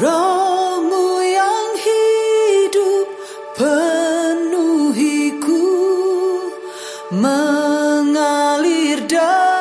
Rohmu yang hidup penuhiku. Mengalir dari